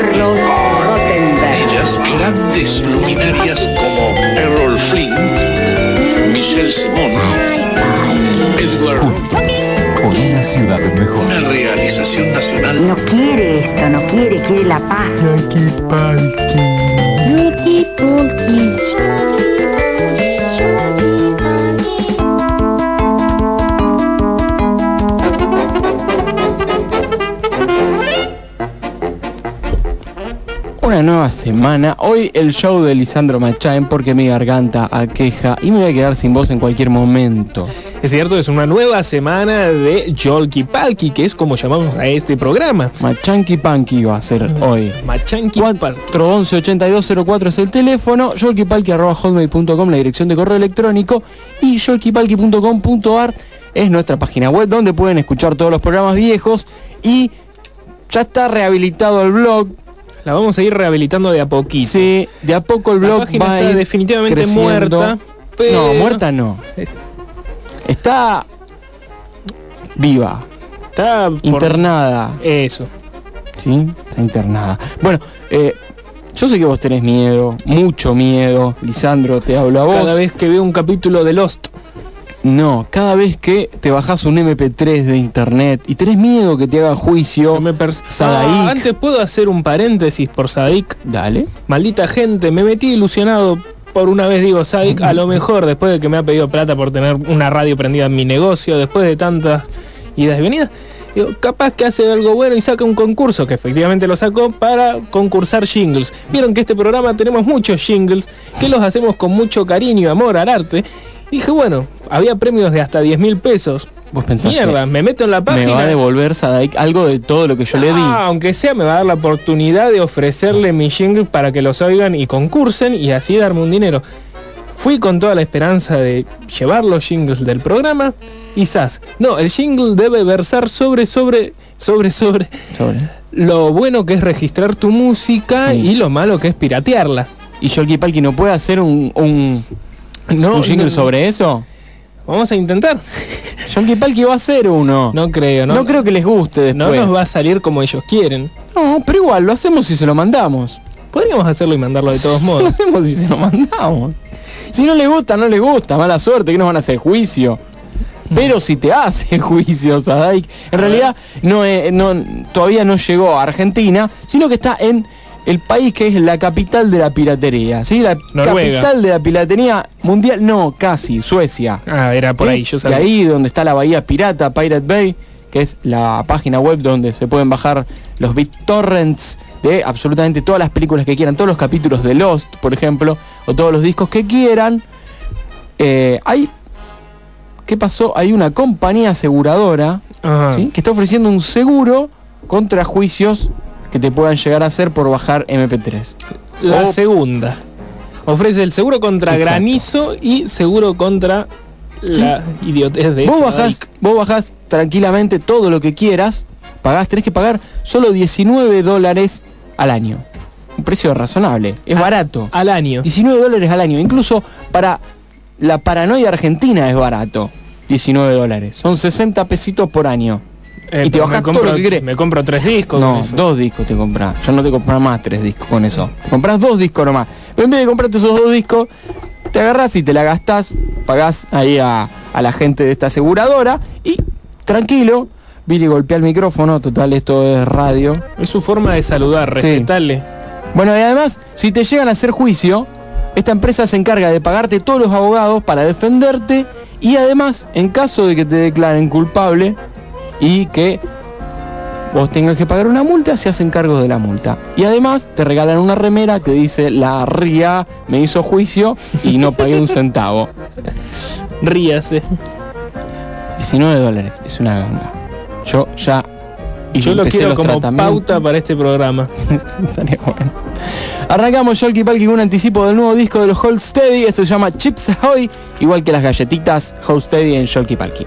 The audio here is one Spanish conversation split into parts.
Carlos Rottenberg. Ellas, grandes luminarias como Errol Flynn, Michelle Simon, Edward Por una ciudad mejor. una realización nacional No quiere esto, no quiere, quiere la paz. Semana. Hoy el show de Lisandro Machain porque mi garganta aqueja y me voy a quedar sin voz en cualquier momento. Es cierto, es una nueva semana de Jolky Palki, que es como llamamos a este programa. Machanki Panky va a ser hoy. Machanki Palki. 411 8204 es el teléfono, hotmail.com la dirección de correo electrónico y yolkipalki.com.ar es nuestra página web donde pueden escuchar todos los programas viejos y ya está rehabilitado el blog. La vamos a ir rehabilitando de a poquito. Sí, de a poco el blog va a ir definitivamente creciendo. muerta, pero- No, muerta no. Está viva, Está por- internada. Eso. ¿Sí? Está internada. Bueno, eh, yo sé que vos tenés miedo, mucho miedo. Lisandro, te hablo a vos. Cada vez que veo un capítulo de Lost, No, cada vez que te bajás un MP3 de internet y tenés miedo que te haga juicio, me. Ah, antes puedo hacer un paréntesis por Sadik. dale. Maldita gente, me metí ilusionado por una vez digo Sadik, a lo mejor después de que me ha pedido plata por tener una radio prendida en mi negocio, después de tantas idas y venidas, digo, capaz que hace algo bueno y saca un concurso, que efectivamente lo sacó para concursar jingles. Vieron que este programa tenemos muchos jingles, que los hacemos con mucho cariño y amor al arte. Y dije, bueno, había premios de hasta 10 mil pesos. Vos pensás Mierda, me meto en la página. me va a devolver Sadaik algo de todo lo que yo le di. Ah, aunque sea me va a dar la oportunidad de ofrecerle mi jingle para que los oigan y concursen y así darme un dinero. Fui con toda la esperanza de llevar los jingles del programa y ¡zas! No, el jingle debe versar sobre, sobre, sobre, sobre Sobre. lo bueno que es registrar tu música Sí. y lo malo que es piratearla. ¿Y Yolki Palki no puede hacer un, un, No, un jingle no, sobre eso? Vamos a intentar. Yolki Palki va a hacer uno. No creo, no. No creo que les guste después. No nos va a salir como ellos quieren. No, pero igual, lo hacemos si se lo mandamos. Podríamos hacerlo y mandarlo de todos Lo modos. hacemos si se lo mandamos. Si no le gusta, no le gusta, mala suerte, que nos van a hacer juicio. Pero si te hace juicio, Sadaik, en realidad no, eh, no, todavía no llegó a Argentina, sino que está en el país que es la capital de la piratería, ¿sí? La Noruega. capital de la piratería mundial, no, casi, Suecia. Ah, era por ¿Sí? ahí, yo Y sabía. ahí donde está la bahía pirata, Pirate Bay, que es la página web donde se pueden bajar los BitTorrents de absolutamente todas las películas que quieran, todos los capítulos de Lost, por ejemplo, o todos los discos que quieran. Eh, hay, ¿qué pasó? Hay una compañía aseguradora que está ofreciendo un seguro contra juicios que te puedan llegar a hacer por bajar MP3. La O- segunda. Ofrece el seguro contra Exacto. granizo y seguro contra la idiotez de Vos bajás, vos bajás tranquilamente todo lo que quieras, pagás, tenés que pagar solo 19 dólares al año. Un precio razonable, es A- barato. al año. 19 dólares al año, incluso para la paranoia argentina es barato. 19 dólares, son 60 pesitos por año. Eh, y te me todo lo que querés. Me compro tres discos. No, dos discos te compras. Yo no te compras más tres discos con eso. Compras dos discos nomás. Pero en vez de comprarte esos dos discos, te agarras y te la gastás, pagás ahí a, a la gente de esta aseguradora y tranquilo, Billy golpea el micrófono, total esto es radio. Es su forma de saludar, Sí. respetarle. Bueno, y además, si te llegan a hacer juicio, esta empresa se encarga de pagarte todos los abogados para defenderte y además, en caso de que te declaren culpable y que vos tengas que pagar una multa, se hacen cargo de la multa. Y además te regalan una remera que dice la RIA me hizo juicio y no pagué un centavo. Ríase. 19 dólares, es una ganga. Yo ya... y Yo lo quiero como pauta para este programa. Bueno. Arrancamos Yolki Palki con un anticipo del nuevo disco de los Hold Steady. Esto se llama Chips Ahoy, igual que las galletitas Hold Steady en Yolki Palki.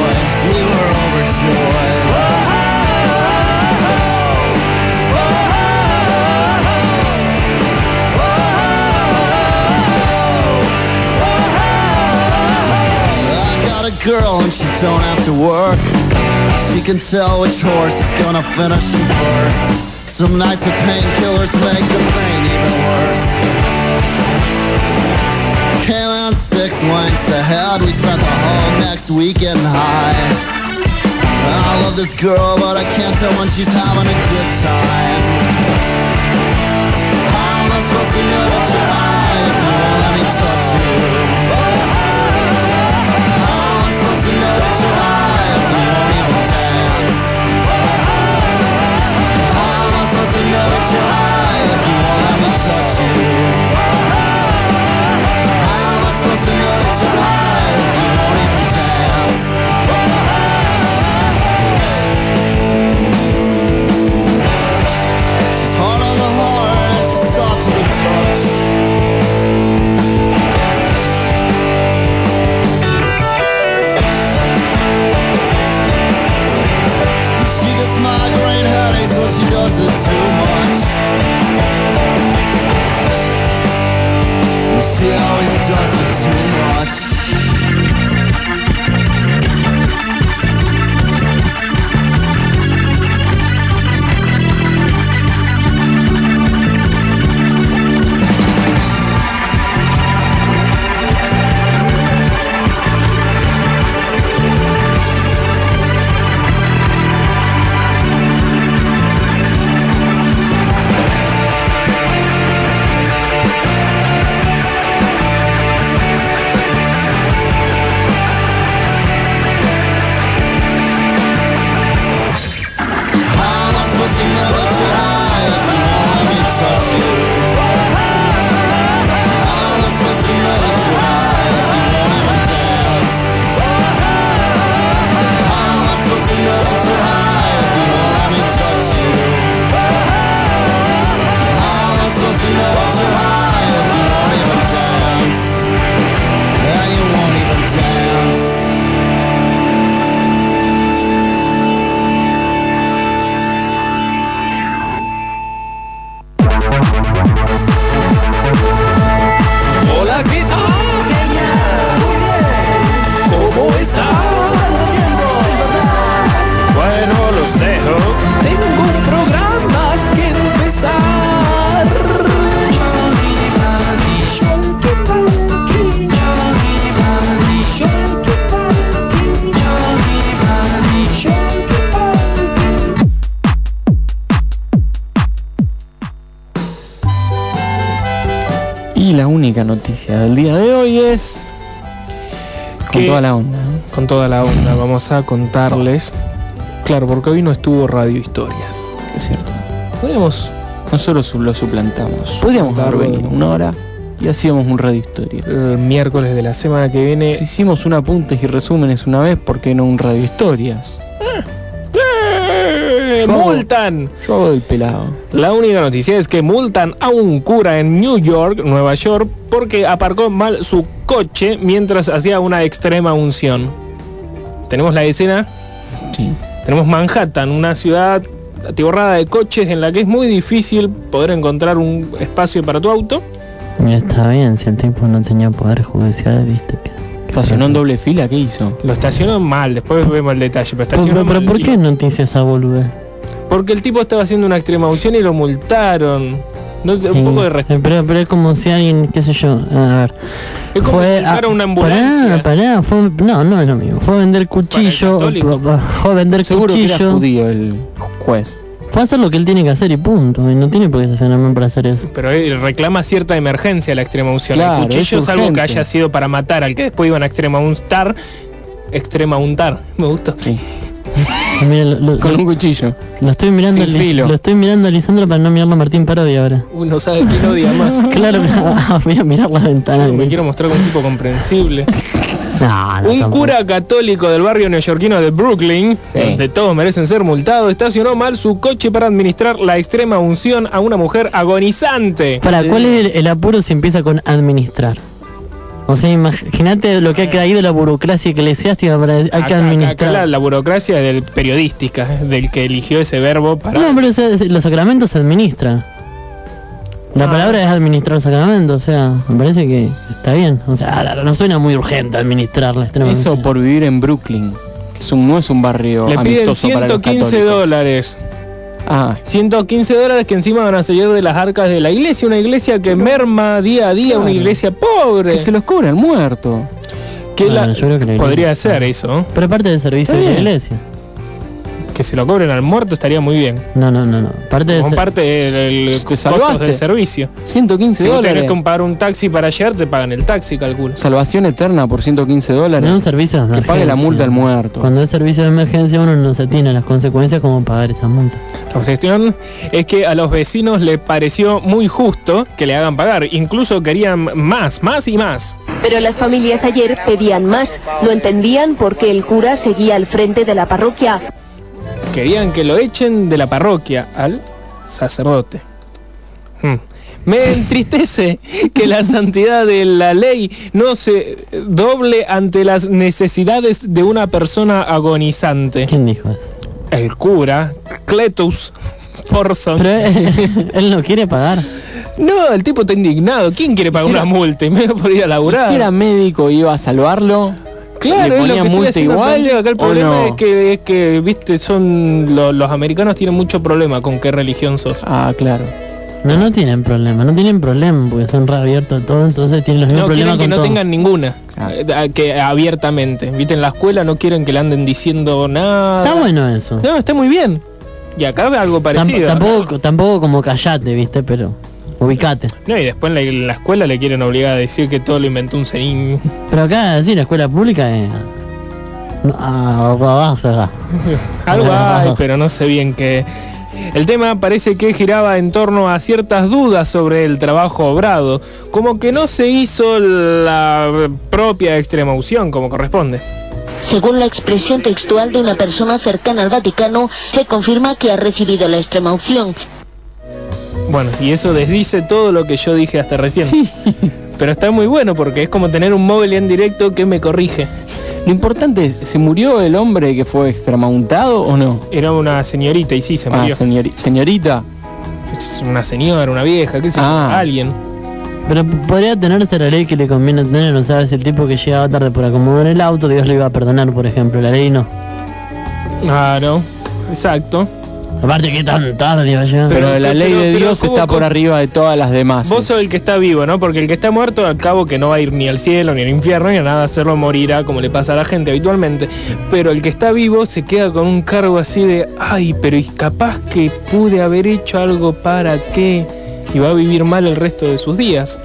six lengths ahead don't have to work. She can tell which horse is gonna finish him first. Some nights of painkillers make the pain even worse. Came in six lengths ahead. We spent the whole next week getting high. I love this girl, but I can't tell when she's having a good time. Del día de hoy es con toda la onda. ¿no? Con toda la onda, vamos a contarles. Claro, porque hoy no estuvo Radio Historias. Es cierto. Podríamos Nosotros lo suplantamos. Podríamos haber venido una hora y hacíamos un radio historia. el miércoles de la semana que viene. Si hicimos un apuntes y resúmenes una vez, ¿por qué no un radio historias? Yo- ¡Multan! Yo hago del pelado. La única noticia es que multan a un cura en New York, Nueva York, porque aparcó mal su coche mientras hacía una extrema unción. Tenemos la escena, Sí. tenemos Manhattan, una ciudad atiborrada de coches en la que es muy difícil poder encontrar un espacio para tu auto. Está bien, si el tipo no tenía poder judicial, viste que... Estacionó en doble fila, ¿qué hizo? Lo estacionó mal, después vemos el detalle, pero Pero, estacionó pero mal. ¿por qué esa boludez? Porque el tipo estaba haciendo una extrema unción y lo multaron. No, un Eh, poco de respeto. pero, pero es como si alguien, qué sé yo, a ver... Es como multar a una ambulancia. Pará, pará, fue, no, no es lo mismo. Fue a vender cuchillo, fue a vender Seguro que era cuchillo. judío el juez. Fue a hacer lo que él tiene que hacer y punto. Y no tiene por qué estacionarme para hacer eso. Pero él reclama cierta emergencia la extrema unción. Claro, el cuchillo es es algo que haya sido para matar al que después iban a extrema untar. Extrema untar, me gustó. Sí. Mira, lo, lo- Con un cuchillo. lo estoy mirando, Sin filo. lo estoy mirando a Lisandro para no mirarlo a Martín Parodi ahora. Uno sabe quién odia más. Claro, voy a mirar la ventana. me quiero mostrar como un tipo comprensible. No, no, Un tampoco. cura católico del barrio neoyorquino de Brooklyn, Sí. donde todos merecen ser multados, estacionó mal su coche para administrar la extrema unción a una mujer agonizante. Para, ¿cuál es el, el apuro si empieza con administrar? O sea, imagínate lo que ha caído la burocracia eclesiástica para hay que Acá- acá- administrar. acá la, la burocracia es del periodística, del que eligió ese verbo para... No, pero los sacramentos se administran. La Ah. palabra es administrar sacramentos, o sea, me parece que está bien. O sea, ahora no suena muy urgente administrar la extrema Eso por vivir en Brooklyn. Es un, no es un barrio Le piden amistoso para los 115 católicos. dólares. Ah, 115 dólares que encima van a salir de las arcas de la iglesia, una iglesia que merma día a día, una iglesia pobre. que se los cobra el muerto. Que Bueno, la- yo creo que la iglesia- podría ser eso. Pero parte del servicio de la iglesia. Que se lo cobren al muerto estaría muy bien. No, no, no, no. Parte de Como ser- parte del costos salvaste. del servicio. 115 Si dólares. tenés que pagar un taxi para llegar, te pagan el taxi, calculo. Salvación eterna por 115 dólares. No es un servicio de Que pague la multa al muerto. Cuando es servicio de emergencia uno no se tiene las consecuencias como pagar esa multa. La cuestión es que a los vecinos les pareció muy justo que le hagan pagar. Incluso querían más, más y más. Pero las familias ayer pedían más. No entendían por qué el cura seguía al frente de la parroquia. Querían que lo echen de la parroquia al sacerdote. Hmm. Me entristece que la santidad de la ley no se doble ante las necesidades de una persona agonizante. ¿Quién dijo eso? El cura, Cletus Forson. Pero él, él no quiere pagar. No, el tipo está indignado. ¿Quién quiere pagar Si una era- multa? Y me por ir a laburar. Si era médico iba a salvarlo, Claro, le ponía multa igual. Acá el ¿o problema no? es que, es que, viste, son lo- los americanos tienen mucho problema con qué religión sos. Ah, claro. No, no tienen problema, no tienen problema porque son reabiertos todo, entonces tienen los mismos No problemas quieren que con no todo. tengan ninguna, Ah. eh, que abiertamente. Viste, en la escuela no quieren que le anden diciendo nada. Está bueno eso. No, está muy bien. Y acá algo Tamp- parecido. tampoco, tampoco como callate, viste, pero ubicate. No, y después en la, en la escuela le quieren obligar a decir que todo lo inventó un serín. Pero acá, sí, la escuela pública es... Ah, abajo, acá. Algo hay, pero no sé bien qué. El tema parece que giraba en torno a ciertas dudas sobre el trabajo obrado, como que no se hizo la propia extremaución como corresponde. Según la expresión textual de una persona cercana al Vaticano, se confirma que ha recibido la extrema unción. Bueno, y eso desdice todo lo que yo dije hasta recién. Pero está muy bueno porque es como tener un móvil en directo que me corrige. Lo importante es, ¿se murió el hombre que fue extramauntado o no? Era una señorita y sí, se Ah, murió. señori- señorita. Es una señora, una vieja, qué sé yo, Ah. alguien. Pero podría tenerse la ley que le conviene tener, no sabes, el tipo que llegaba tarde por acomodar el auto, Dios lo iba a perdonar, por ejemplo, la ley no. Claro, exacto. Aparte que tan tarde iba a llegar. Pero, la ley pero- de Dios ¿cómo- está por arriba de todas las demás. Vos sos el que está vivo, ¿no? Porque el que está muerto, al cabo que no va a ir ni al cielo, ni al infierno, ni a nada, hacerlo morirá como le pasa a la gente habitualmente. Pero el que está vivo se queda con un cargo así de, ay, pero y capaz que pude haber hecho algo para que... Y va a vivir mal el resto de sus días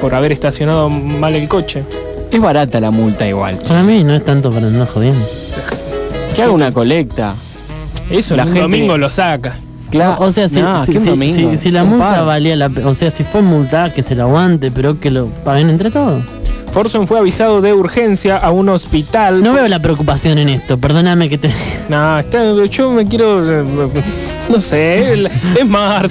por haber estacionado mal el coche. Es barata la multa igual. Para mí no es tanto para andar jodiendo. Que haga una colecta. Eso La gente- domingo lo saca. Claro. O sea, si, Nah, si, si- si- si la multa valía la o sea, si fue multa, que se lo aguante, pero que lo paguen entre todos. Forson fue avisado de urgencia a un hospital. No veo la preocupación en esto, perdóname que te... No, está, yo me quiero... No sé, el- es Mart.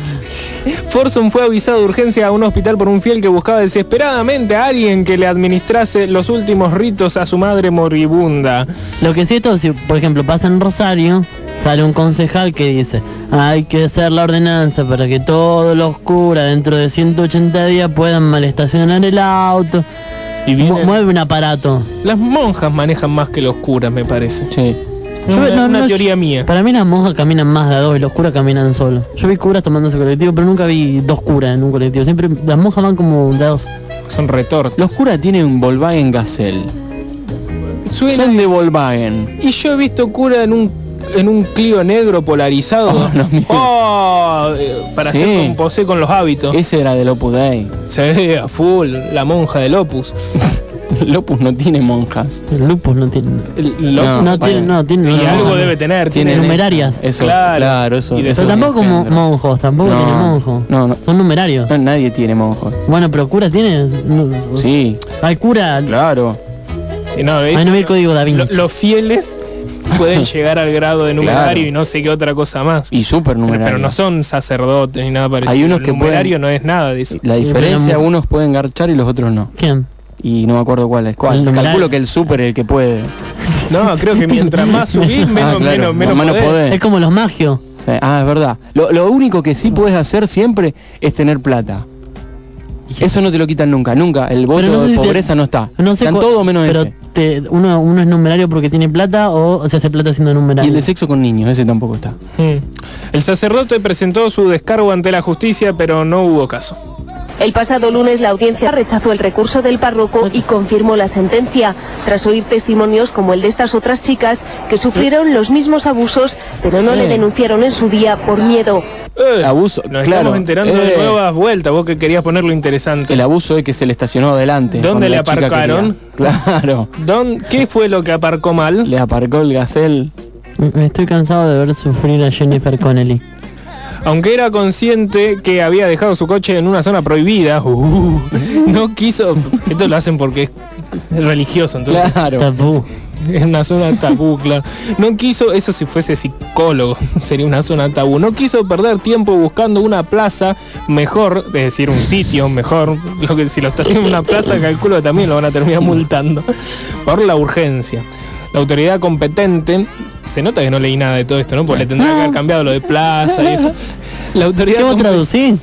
Forson fue avisado de urgencia a un hospital por un fiel que buscaba desesperadamente a alguien que le administrase los últimos ritos a su madre moribunda. Lo que sí esto, si por ejemplo pasa en Rosario, sale un concejal que dice, hay que hacer la ordenanza para que todos los curas dentro de 180 días puedan mal estacionar el auto. Y vienen- mueve un aparato. Las monjas manejan más que los curas, me parece. Sí. Es Yo- una, no, una no, teoría mía. Para mí las monjas caminan más de a dos y los curas caminan solos. Yo vi curas tomándose colectivo, pero nunca vi dos curas en un colectivo. Siempre las monjas van como de a dos. Son retortos. Los curas tienen un Volkswagen Gazelle. Suena Son de Volkswagen. Y yo he visto cura en un en un Clio negro polarizado. Oh, no. Oh, eh, para Sí. hacer un posé con los hábitos. Ese era del Opus Dei. Se ve a full la monja del Opus. El Opus no tiene monjas. El lupus no tiene... El, No, tiene, no, tiene... y no, algo no. debe tener. Tiene numerarias. Eso, Claro. claro, eso. Pero tampoco como monjos, tampoco No, tiene monjos. no, no. Son numerarios. No, nadie tiene monjos. Bueno, pero cura tiene... Sí, Hay cura... claro. Sí, no, Ahí ellos- no el código da Vinci. lo- los fieles pueden llegar al grado de numerario Claro. y no sé qué otra cosa más. Y súper pero, numerario. pero no son sacerdotes ni nada parecido. Hay unos el que numerario pueden- no es nada de eso. La diferencia, pero- unos pueden garchar y los otros no. ¿Quién? Y no me acuerdo cuál es. ¿Cuál? Calculo que el súper es el que puede. No, creo que mientras más subís, menos, Ah, claro, menos, menos menos podés. podés. Es como los magios. Sí, Ah, es verdad. Lo, lo único que sí puedes hacer siempre es tener plata. Eso no te lo quitan nunca, nunca. El voto Pero no sé de si te- pobreza no está. No sé Están todo menos pero ese. Te, uno, uno es numerario porque tiene plata o se hace plata siendo Y numerario. el de sexo con niños, ese tampoco está. Mm. El sacerdote presentó su descargo ante la justicia, pero no hubo caso. El pasado lunes la audiencia rechazó el recurso del párroco y confirmó la sentencia, tras oír testimonios como el de estas otras chicas que sufrieron los mismos abusos, pero no le Eh. denunciaron en su día por miedo. Eh, Abuso, Nos claro, estamos enterando de eh. nuevas vueltas, vos que querías ponerlo interesante. El abuso es que se le estacionó adelante. ¿Dónde le aparcaron? Claro. Don, ¿Qué fue lo que aparcó mal? Le aparcó el gacel. Me Estoy cansado de ver sufrir a Jennifer Connelly. Aunque era consciente que había dejado su coche en una zona prohibida, uh, no quiso... Esto lo hacen porque es religioso, entonces Claro. Tabú. es una zona tabú, claro. No quiso, eso si fuese psicólogo, sería una zona tabú. No quiso perder tiempo buscando una plaza mejor, es decir, un sitio mejor. Lo que si lo está haciendo en una plaza, calculo que también lo van a terminar multando por la urgencia. La autoridad competente, se nota que no leí nada de todo esto, ¿no? Porque le tendrá que haber cambiado lo de plaza y eso. La autoridad ¿Qué vos compe- traducís?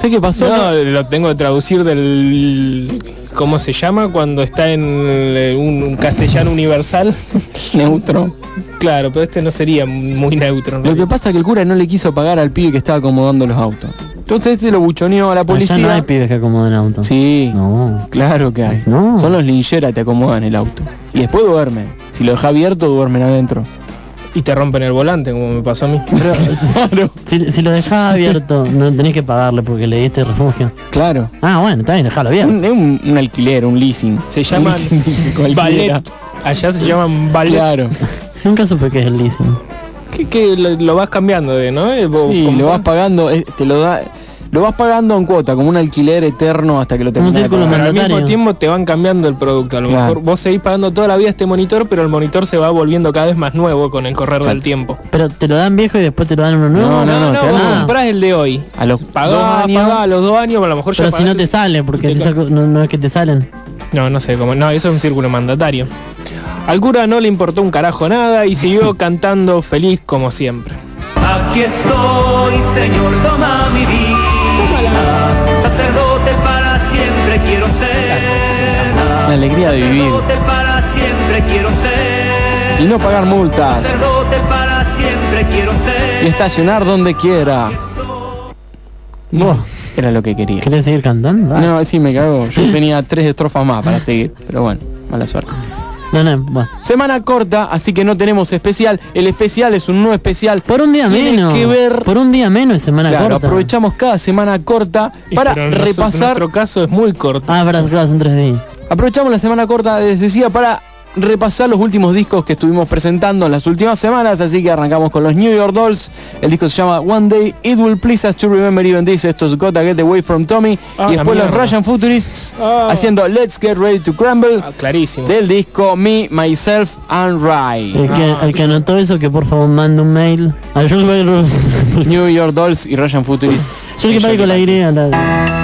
¿Sé qué pasó? no, lo tengo que traducir del... ¿Cómo se llama? Cuando está en eh, un castellano universal. Neutro. Claro, pero este no sería muy neutro. Lo que pasa es que el cura no le quiso pagar al pibe que estaba acomodando los autos. Entonces este lo buchoneó a la Allá no hay policía. pibes que acomodan autos. Sí, No. claro que hay. No. Son los lincheras que te acomodan el auto. Y después duermen. Si lo deja abierto, duermen adentro. Y te rompen el volante, como me pasó a mí. Claro. Si, si lo dejás abierto, no tenés que pagarle porque le diste refugio. Claro. Ah, bueno, está bien, dejalo abierto. Un, es un, un alquiler, un leasing. Se llaman Un leasing cualquiera. ballet. Allá se llaman ballet. Claro. Nunca supe qué es el leasing. Que, que lo, lo vas cambiando de, ¿no? Eh, Sí, lo vas pagando, eh, te lo da, lo vas pagando en cuota, como un alquiler eterno hasta que lo terminas de pagar. Al mismo tiempo te van cambiando el producto. A lo Claro. mejor vos seguís pagando toda la vida este monitor, pero el monitor se va volviendo cada vez más nuevo con el correr del tiempo. Pero te lo dan viejo y después te lo dan uno nuevo. No, no, no, te dan vos uno. comprás el de hoy. A los Pagá, dos años, pagá a los dos años, a lo mejor ya Pero si no te sale, porque te te ca- saco- no, no es que te salen. No, no sé cómo. No, eso es un círculo mandatario. Al cura no le importó un carajo nada y siguió cantando feliz como siempre. Aquí estoy, Señor, toma mi vida. Sacerdote para siempre quiero ser. la alegría de vivir Sacerdote para siempre quiero ser. y no pagar multas Sacerdote para siempre quiero y ser. estacionar donde quiera. ¿Vos Era lo que quería. querés seguir cantando? Dale. No, sí me cago. Yo tenía tres estrofas más para seguir, pero bueno, mala suerte. No, no, bueno. Semana corta, así que no tenemos especial. El especial es un no especial. Por un día Tiene menos. que ver- Por un día menos es semana Claro, corta. aprovechamos cada semana corta Y para repasar Nuestro caso es muy corto. Ah, son tres días. Aprovechamos la semana corta, les decía, para repasar los últimos discos que estuvimos presentando en las últimas semanas, así que arrancamos con los New York Dolls. El disco se llama One Day It Will Please Us to Remember Even This. Esto es Gotta Get Away From Tommy. Ah, y después los. Russian Futurists Ah. haciendo Let's Get Ready to Crumble Ah, clarísimo. del disco Me, Myself and Ray. El que, el que anotó eso, que por favor mande un mail. A New York Dolls y Russian Futurists. Yo que con la Y. la-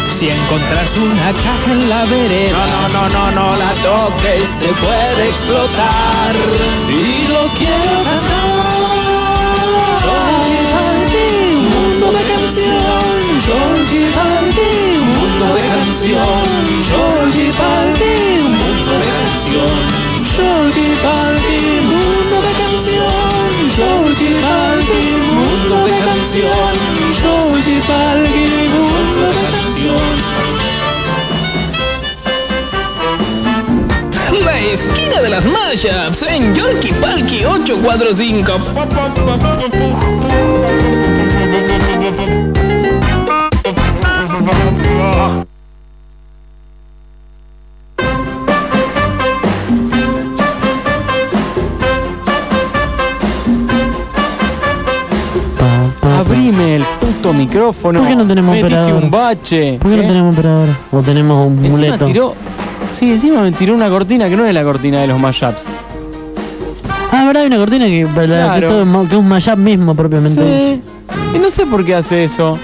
Si encontras una caja en la vereda, no, no, no, no, no la toques, se puede explotar. Y lo quiero ganar. Un mundo de canción. Un mundo de canción. Un mundo de canción. Mundo de canción. Mundo de canción. Esquina de las mashups en Yorkie Palki 845. Abrime el puto micrófono. ¿Por qué no tenemos Metiste operador? un bache. ¿Por qué no ¿eh? tenemos operador? ¿O tenemos un Encima muleto? tiró. Sí, encima me tiró una cortina que no es la cortina de los mashups. Ah, verdad, hay una cortina que, la- que Claro. todo es ma- que es un mashup mismo propiamente. Sí. Y no sé por qué hace eso.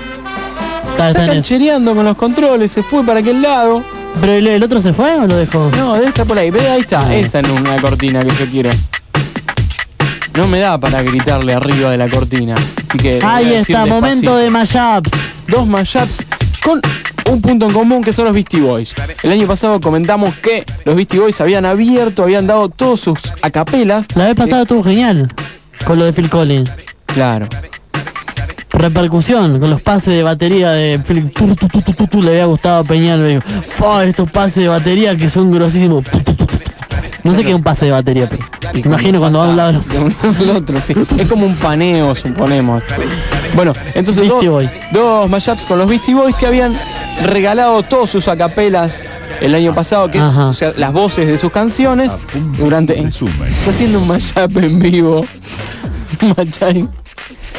Está, está Está en eso. canchereando con los controles, se fue para aquel lado. ¿Pero el, el otro se fue o lo dejó? No, debe estar por ahí. Ve, ahí está. Esa es una cortina que yo quiero. No me da para gritarle arriba de la cortina. Así que voy a Ahí decir está, momento de mashups. Dos mashups con un punto en común que son los Beastie Boys. El año pasado comentamos que los Beastie Boys habían abierto, habían dado todos sus acapelas. La vez pasada estuvo genial. Con lo de Phil Collins. Claro. Repercusión con los pases de batería de Phil. Tu, tu, tu, le había gustado a Peñal. le digo, "Fa, estos pases de batería que son grosísimos. Tu, tu, tu, tu, tu". No sé qué es un pase de batería, pero me imagino cuando va a un lado. de otro, sí. Es como un paneo, suponemos. Bueno, entonces dos, Boy. dos mashups con los Beastie Boys que habían regalado todos sus acapelas el año pasado, que Ajá. o sea, las voces de sus canciones durante Resumen. está haciendo un mashup en vivo.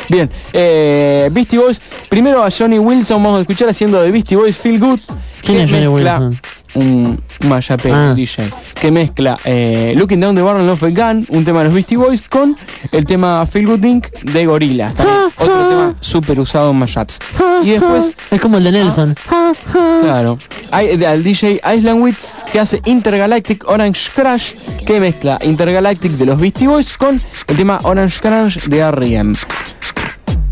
Bien, eh, Beastie Boys, primero a Johnny Wilson vamos a escuchar haciendo de Beastie Boys Feel Good. ¿Quién que es Johnny mezcla Wilson? Un mashup Ah. DJ que mezcla eh, Looking Down the Barrel of a Gun, un tema de los Beastie Boys, con el tema Feel Good Inc. de Gorillaz, también otro tema súper usado en mashups. Y después, Es como el de Nelson. claro, hay de- al DJ Island Wits que hace Intergalactic Orange Crash, que mezcla Intergalactic de los Beastie Boys con el tema Orange Crash de R.E.M.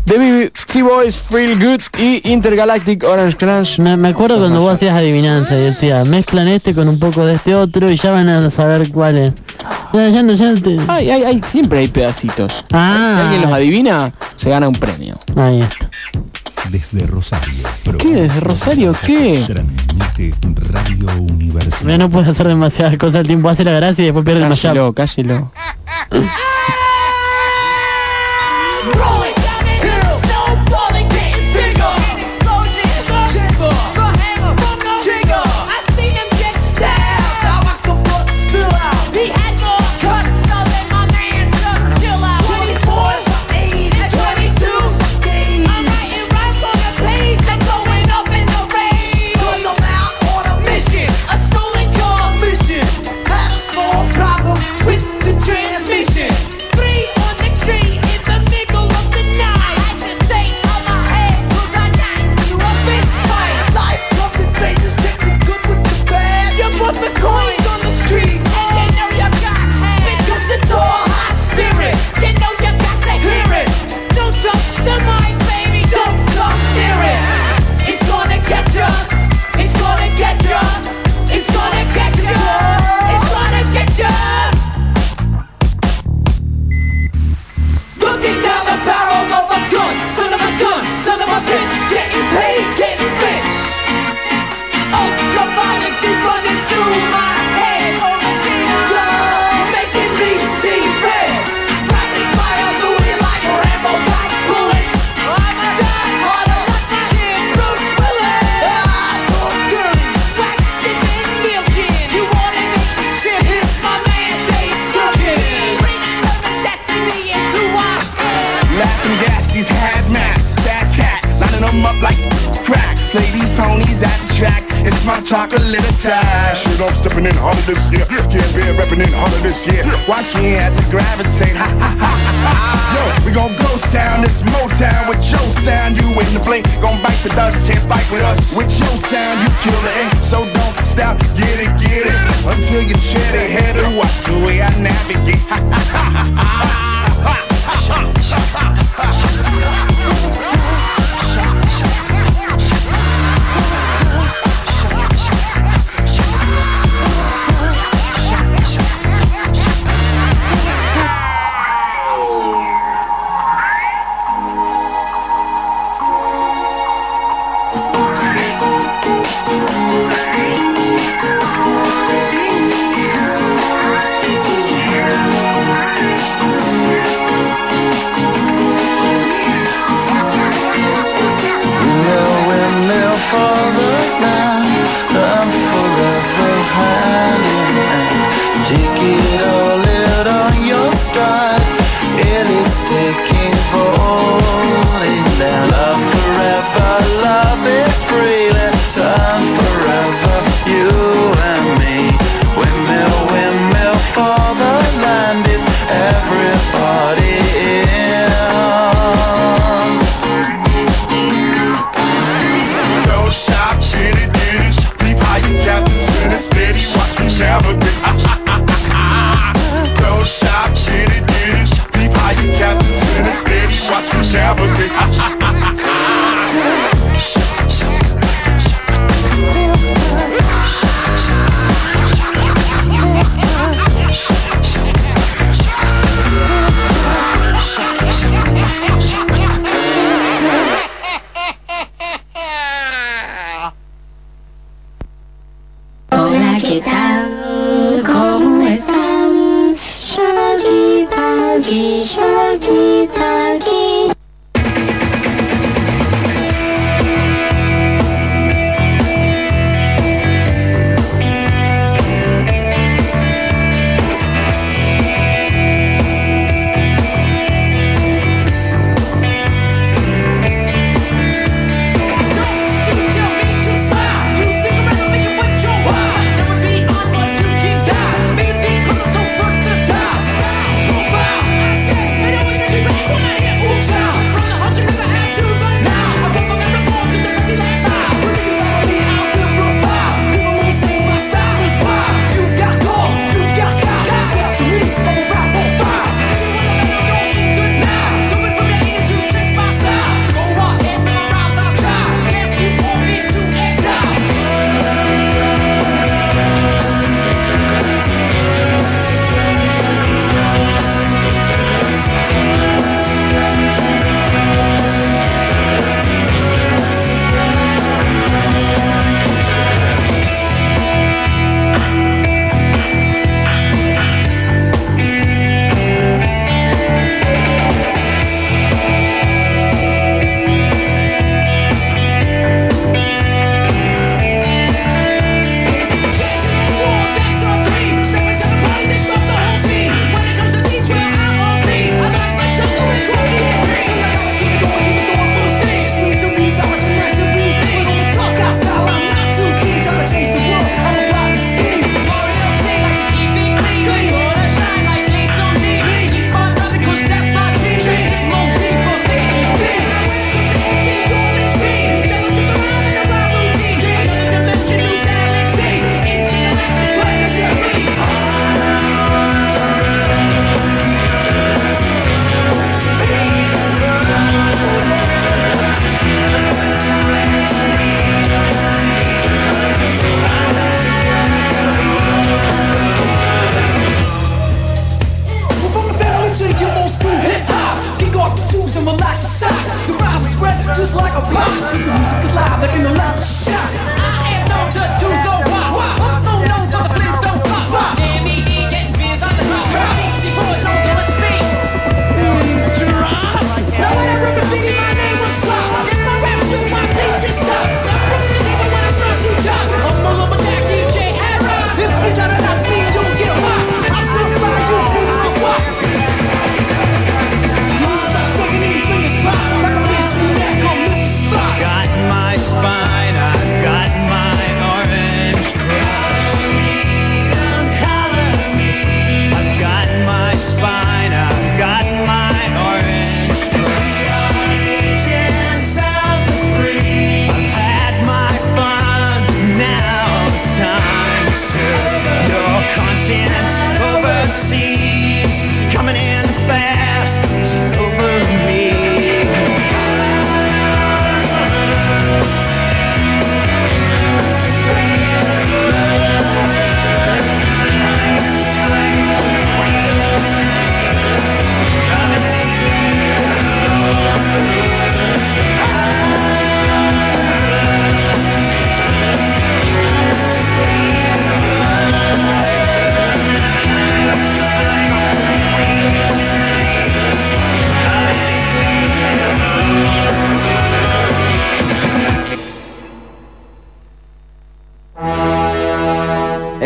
The Beastie Boys Feel Good y Intergalactic Orange Crash. Me, me acuerdo cuando vos hacías adivinanza y decía, mezclan este con un poco de este otro y ya van a saber cuál es. Ya, ya no, ya te... Ay, ay, ay, siempre hay pedacitos. Ah. Si alguien los adivina, se gana un premio. Ahí está. Desde Rosario. ¿Qué, desde Rosario, qué? Transmite Radio Universidad. Ya no puedes hacer demasiadas cosas al tiempo, hace la gracia y después pierde el mashup. Cállelo, cállelo.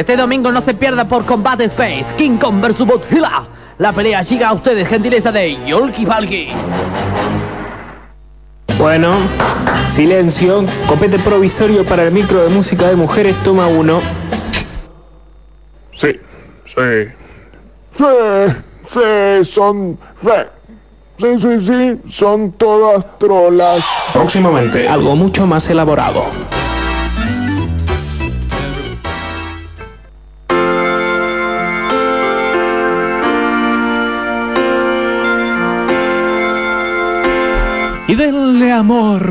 Este domingo no se pierda por Combate Space, King Kong vs Godzilla. La pelea llega a ustedes, gentileza de Yolki Palki. Bueno, silencio. Copete provisorio para el micro de música de mujeres, toma uno. Sí, sí. Sí, sí, son... Sí, sí, sí, son todas trolas. Próximamente, algo mucho más elaborado. Y denle amor.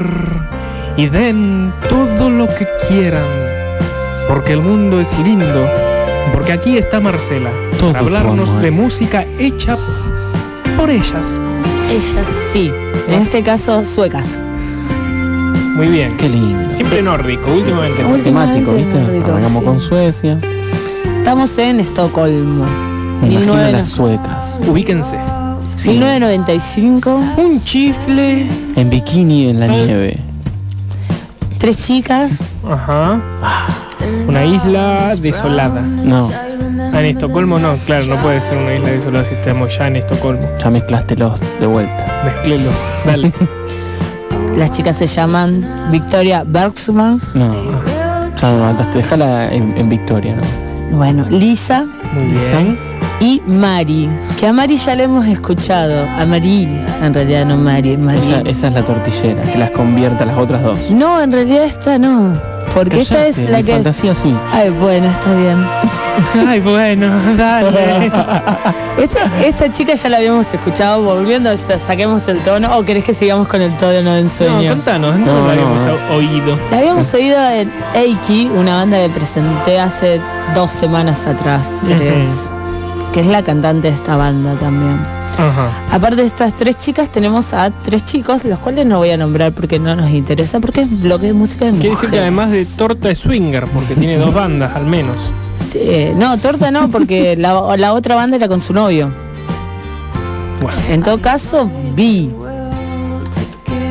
Y den todo lo que quieran. Porque el mundo es lindo. Porque aquí está Marcela. Todo para hablarnos de música hecha por ellas. Ellas sí, en este caso suecas. Muy bien. Qué lindo. Siempre nórdico, últimamente. Últimamente Temático, ¿viste? nórdico, Arrancamos sí. con Suecia. Estamos en Estocolmo. Me imagino 19 las suecas. Ubíquense. 1995. Un chifle. En bikini en la nieve. Tres chicas. Ajá. Una isla desolada. No, Ah, en Estocolmo no, claro, no puede ser una isla desolada si estamos ya en Estocolmo. ya mezclaste los de vuelta. Mezclélos. Dale. Las chicas se llaman Victoria Bergman. No, ya me mataste. Déjala en, en Victoria, ¿no? Bueno, Lisa Muy bien. Y Mari. Que a Mari ya la hemos escuchado. A Mari, en realidad no Mari, Mari. Esa, esa es la tortillera, que las convierte a las otras dos. No, en realidad esta no. Porque esta es la mi que... fantasía sí. Ay, bueno, está bien. Ay, bueno, dale. Esta, esta chica ya la habíamos escuchado volviendo, ya saquemos el tono. ¿O querés que sigamos con el tono de No, ensueño? contanos, no, No, no, habíamos no. oído. La habíamos oído en Eiki, una banda que presenté hace dos semanas atrás, tres, que es la cantante de esta banda también. Ajá. Aparte de estas tres chicas, tenemos a tres chicos, los cuales no voy a nombrar porque no nos interesa, porque es bloque de música de Quiere decir que además de Torta es swinger, porque tiene dos bandas al menos. Eh, no, torta no, porque la, la otra banda era con su novio. Bueno. En todo caso, vi.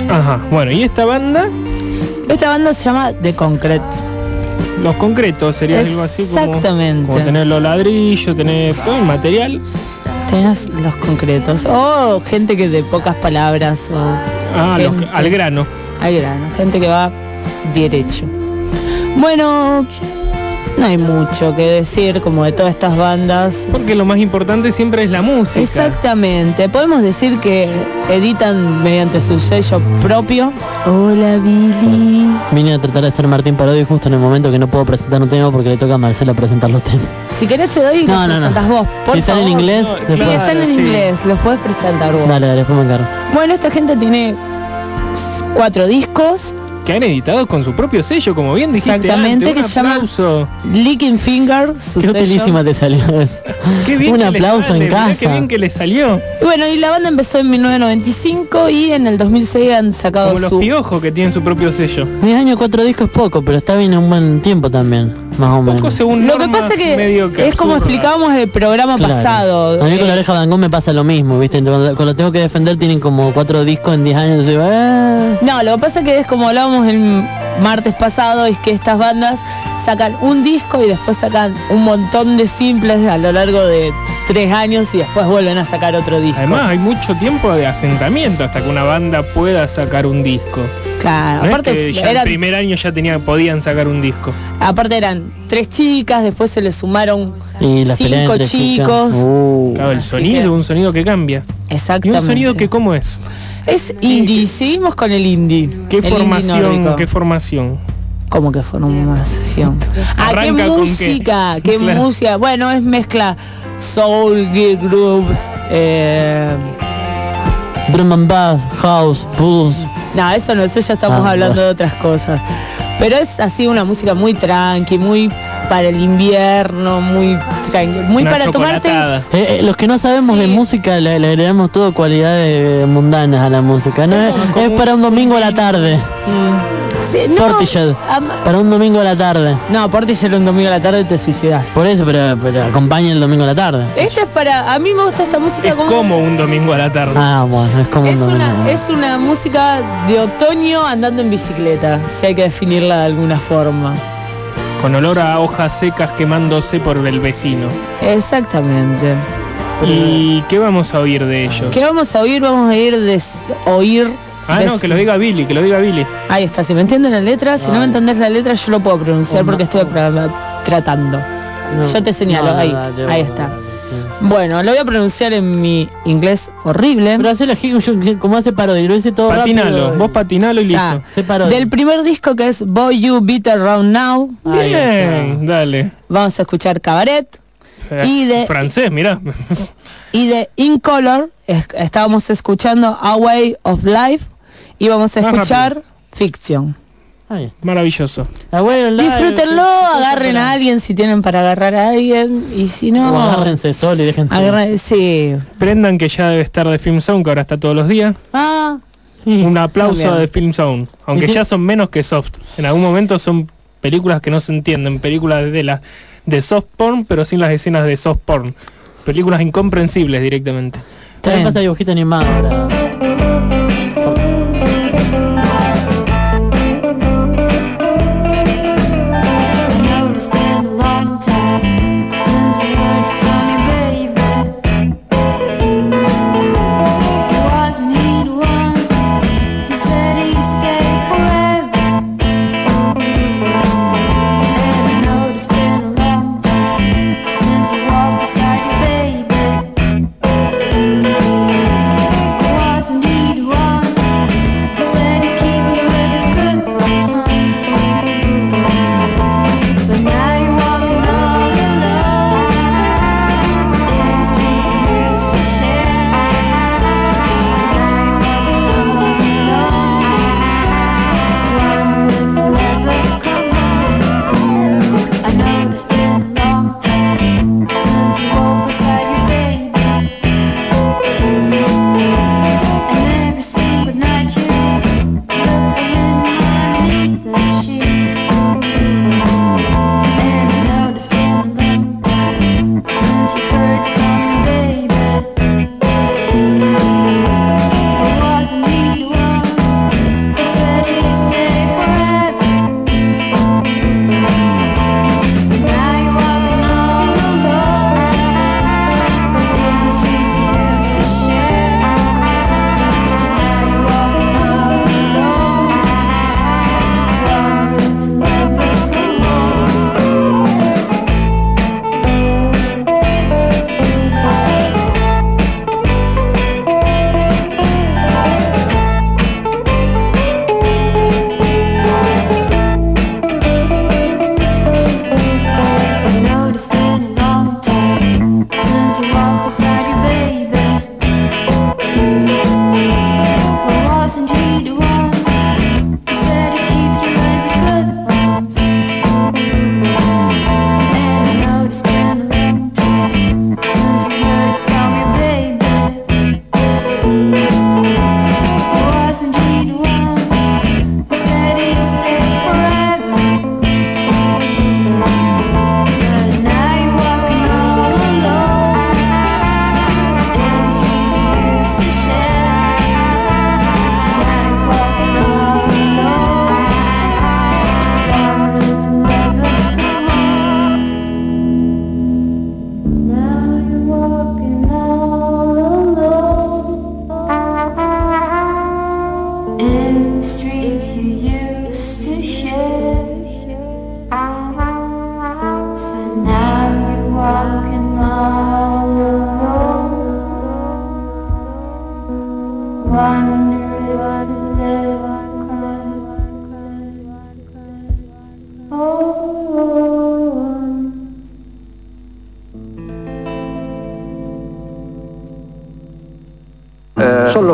Ajá. Bueno, y esta banda, Esta banda se llama The Concretes. Los concretos, sería algo así como, Exactamente. como tener los ladrillos, tener todo el material. Tenés los concretos. O gente que de pocas palabras o Ah, los- al grano. al grano, gente que va derecho. Bueno, no hay mucho que decir como de todas estas bandas. Porque lo más importante siempre es la música. Exactamente, podemos decir que editan mediante su sello propio. Hola Billy. Vine a tratar de ser Martín Parodi justo en el momento que no puedo presentar un tema porque le toca a Marcela presentar los temas. Si querés te doy y No, los no, no. presentás vos. Por Si están en favor. inglés, No, después- sí, están en sí. inglés, los puedes presentar vos. Dale, dale, después me encargo. Bueno, esta gente tiene cuatro discos. Que han editado con su propio sello, como bien dijiste Exactamente, antes. que se llama- aplauso. Licking Finger, su Qué utilísima te salió. Qué bien Un que aplauso sale, en casa. Qué bien que le salió. Y bueno, y la banda empezó en 1995 y en el 2006 han sacado Como los su... piojos que tienen su propio sello. 10 años, cuatro discos es poco, pero está bien un buen tiempo también, más o menos. Según Lo que pasa que es como explicábamos el programa Claro. pasado. A mí con la Eh, oreja Van Gogh me pasa lo mismo, ¿viste? Cuando, cuando tengo que defender tienen como cuatro discos en 10 años y "Eh". No, lo que pasa que es como hablábamos el martes pasado, es que estas bandas sacan un disco y después sacan un montón de simples a lo largo de tres años y después vuelven a sacar otro disco. Además hay mucho tiempo de asentamiento hasta que una banda pueda sacar un disco. claro, No es aparte que ya eran, el primer año ya tenía, podían sacar un disco. aparte eran tres chicas, después se le sumaron Y cinco chicos. Uh. Claro, el Así sonido, que- un sonido que cambia. Y Exactamente. un sonido que cómo es. es indie, seguimos con el indie. ¿Qué El indie formación? nórdico. ¿Qué formación? ¿Cómo que formación? ah, qué Arranca con qué. música, qué, Claro. música. Bueno, es mezcla soul, geek grooves, eh, Drum and bass, house, blues. no, eso no, eso ya estamos Ah, hablando de otras cosas. Pero es así una música muy tranqui, muy para el invierno, muy tranqui, muy Una para tomarte. Eh, eh, los que no sabemos Sí. de música le, le agregamos todo cualidades mundanas a la música. No es, como es un para un domingo a la tarde. Mm. Sí, no, Portishead. am- Para un domingo a la tarde. no, Portishead un domingo a la tarde te suicidas. Por eso, pero, pero acompaña el domingo a la tarde. Esta es para, a mí me gusta esta música Es como como un domingo a la tarde. Ah, bueno, es como Es un domingo. una, es una música de otoño andando en bicicleta, si hay que definirla de alguna forma. Con olor a hojas secas quemándose por el vecino. Exactamente. ¿Y qué vamos a oír de ellos? ¿Qué vamos a oír? Vamos a ir de oír. Ah, no, que lo diga Billy, que lo diga Billy. Ahí está, si me entienden la letra, si no me entendés la letra yo lo puedo pronunciar porque estuve tratando. No. Yo te señalo, No, ahí, ahí está. sí. Bueno, lo voy a pronunciar en mi inglés horrible. Pero hace la como hace parodia, lo dice todo Patinalo, rápido. vos patinalo y listo. Ah, Se del primer disco que es Boy You Beat Around Now, Bien, dale. vamos a escuchar Cabaret. Eh, Y de- Francés, mirá. Y de In Color es- estábamos escuchando A Way of Life y vamos a Más escuchar Fiction. Ahí. Maravilloso. Abuelo, Disfrútenlo, agarren a alguien si tienen para agarrar a alguien y si no, O agárrense solo y dejen sí. Prendan que ya debe estar de Film Zone, que ahora está todos los días. Ah, Sí. Un aplauso También. de Film Zone. Aunque ya son menos que soft. En algún momento son películas que no se entienden. Películas de la de soft porn, pero sin las escenas de soft porn. Películas incomprensibles directamente. También pasa dibujito animado ahora.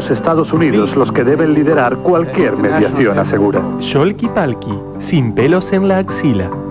Los Estados Unidos los que deben liderar cualquier mediación asegura. Sholky Palki, sin pelos en la axila.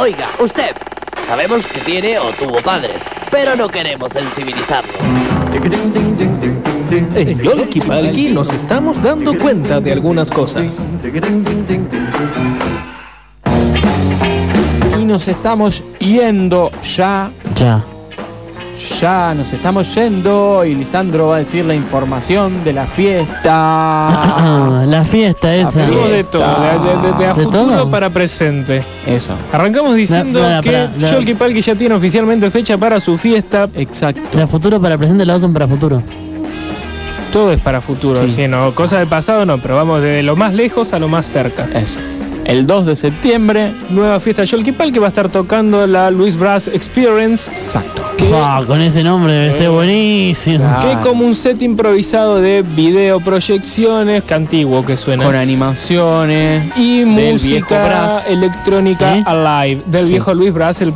Oiga, usted. Sabemos que tiene o tuvo padres, pero no queremos sensibilizarlo. En Yolki Palki nos estamos dando cuenta de algunas cosas. Y nos estamos yendo ya. Ya. Ya nos estamos yendo y Lisandro va a decir la información de la fiesta. Ah, la fiesta esa. Hablamos de todo, de, de- de a ¿De futuro todo? para presente. Eso. Arrancamos diciendo no, no, que Palki ya tiene oficialmente fecha para su fiesta. Exacto. La futuro para presente la usan para futuro. Todo es para futuro, Sí. sí, no, cosas del pasado no, pero vamos desde lo más lejos a lo más cerca. Eso. El 2 de septiembre. Nueva fiesta Yolki Palki va a estar tocando la Luis Brass Experience, Exacto. que, Ah, con ese nombre debe ser buenísimo. que es como un set improvisado de video proyecciones, que antiguo que suena. Con animaciones. y música electrónica ¿Sí? alive del Sí. viejo Luis Brass, el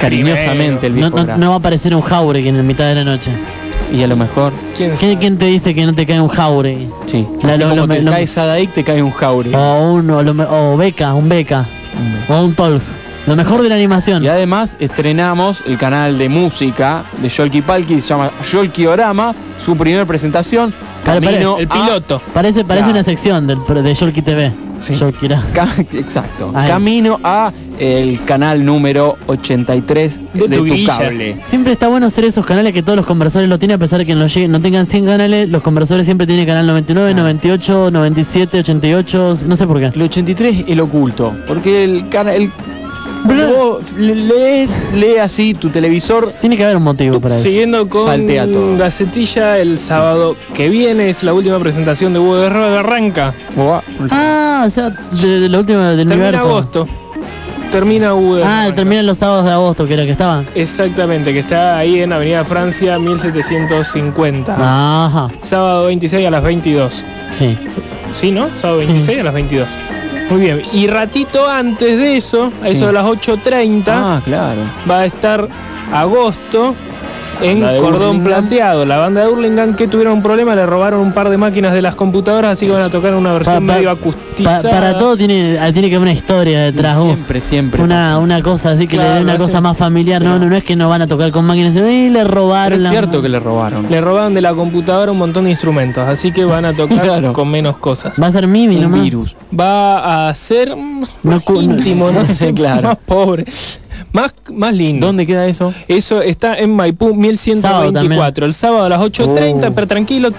Cariñosamente el No, viejo no, no va a aparecer un Jauregui en la mitad de la noche. Y a lo mejor. ¿quién? ¿Quién, quién te dice que no te cae un Jauregui? Sí. La- Así lo- como lo- te lo- cae te cae un jaure. O un o, lo me- o beca, un beca. O un Tolk. Lo mejor de la animación. Y además estrenamos el canal de música de Yolki Palki, se llama Yolki Orama, su primera presentación. Camino el a- piloto. Parece, parece Claro. una sección del, de Yolki TV. Sí. Exacto. Ahí. Camino a el canal número 83 De de, tu cable. Siempre está bueno hacer esos canales que todos los conversores lo tienen, a pesar de que no, lleguen- no tengan 100 canales, los conversores siempre tienen canal 99, 98, 97, 88, no sé por qué. El 83 el oculto, porque el canal... Vos lees, lee así tu televisor, Tiene que haber un motivo para eso. Siguiendo con. Gacetilla, el sábado que viene es la última presentación de Hugo de Roda, arranca. vos- Ah, o sea, de, de la última del Termina universo. agosto. Termina Hugo de Ah, Roda. terminan los sábados de agosto, que era que estaba. Exactamente, que está ahí en Avenida Francia 1750. Ajá, Sábado 26 a las 22. sí. ¿Sí, no? Sábado Sí. 26 a las 22. Muy bien. Y ratito antes de eso, a eso de las 8.30, Ah, claro. va a estar agosto en Cordón. Plateado. La banda de Hurlingham que tuvieron un problema, le robaron un par de máquinas de las computadoras, así que van a tocar una versión Pa- pa- medio Pa- acustizada. para todo tiene, ah, tiene que haber una historia detrás. siempre, siempre. una, una cosa así que le dé una cosa más familiar. No, no, no es que no van a tocar con máquinas y le Pero robaron es la- cierto que le robaron. Le robaron de la computadora un montón de instrumentos, así que van a tocar Claro. con menos cosas. Va a ser Mimi Un nomás. virus. Va a ser mm, No más cu- no- íntimo, no sé, Claro. más pobre, más, más lindo. ¿Dónde queda eso? Eso está en Maipú 1124, el sábado a las 8.30, Oh. pero tranquilo,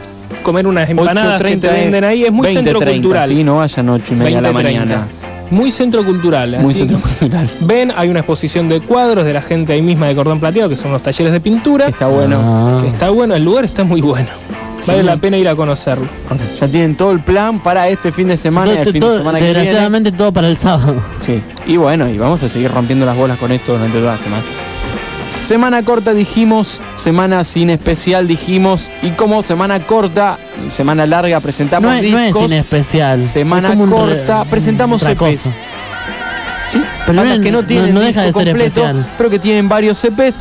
comer unas empanadas que te 8:30 venden ahí, es muy 20, centro 30, cultural. Sí, no vayan 8 y media de la 20:30. mañana. Muy centro cultural. Muy centro cultural. Ven, hay una exposición de cuadros de la gente ahí misma de Cordón Plateado, que son los talleres de pintura. Está bueno. Ah. Que está bueno, el lugar está muy bueno. Vale la pena ir a conocerlo. Ya tienen todo el plan para este fin de semana y el fin todo- de semana que viene. desgraciadamente todo para el sábado. Sí. Y bueno, y vamos a seguir rompiendo las bolas con esto durante toda la semana. Semana corta dijimos, semana sin especial dijimos, y como semana corta, semana larga presentamos No es, no es discos, cine especial. semana es corta re- presentamos EPs. Pero no- que no no- tienen no deja disco de ser completo, especial. pero que tienen varios EPs.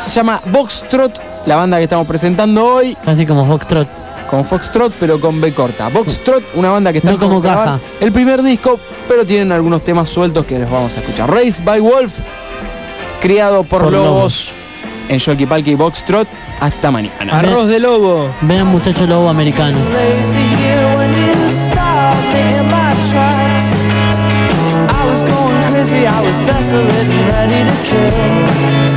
Se llama Boxtrot, la banda que estamos presentando hoy, Casi como Foxtrot. con Foxtrot pero con B corta. Boxtrot, una banda que está No como caja. el primer disco, pero tienen algunos temas sueltos que les vamos a escuchar. Race by Wolf, criado por, Por lobos, lobos. en Jockey Palki y Boxtrot. Hasta mañana. Arroz de lobo. Vean muchachos lobo americano. I was going crazy, I was desolate and ready to kill.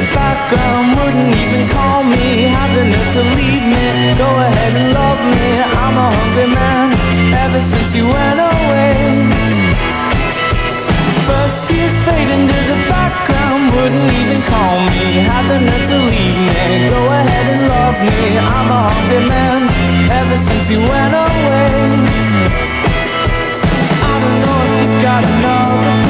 the wouldn't even call me. Had the nerve to leave me, go ahead and love me. I'm a hungry man, ever since you went away. First you fade into the background, wouldn't even call me. Had the nerve to leave me, go ahead and love me. I'm a hungry man, ever since you went away. I don't know if you got another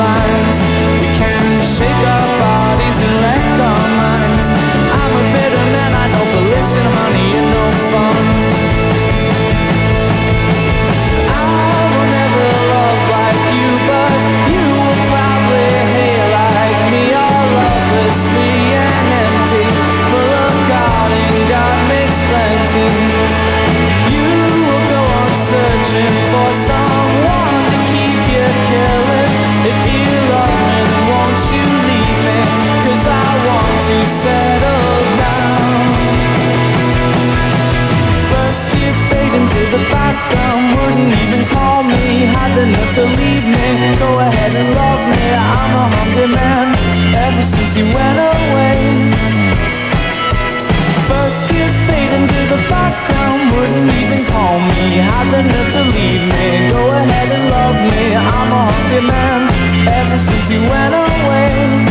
back down Wouldn't even call me. Had enough to leave me. Go ahead and love me. I'm a hungry man Ever since you went away. First you fade into the background. Wouldn't even call me. Had enough to leave me. Go ahead and love me. I'm a hungry man Ever since you went away.